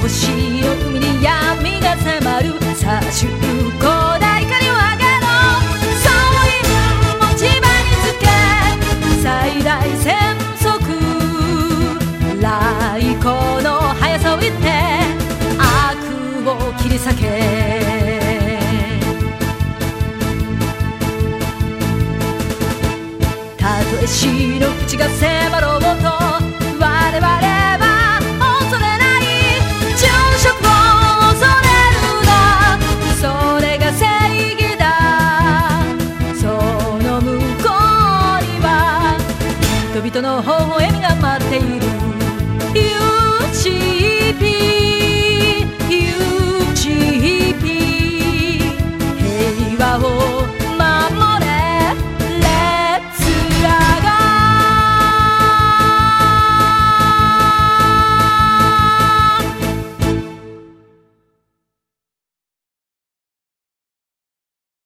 星の海に闇が迫る。さあ出航大光を上げろそういう持ち場につけ最大戦速。来光の速さを言って悪を切り裂け。たとえ死の口が迫ろうと々の微笑みが待っている。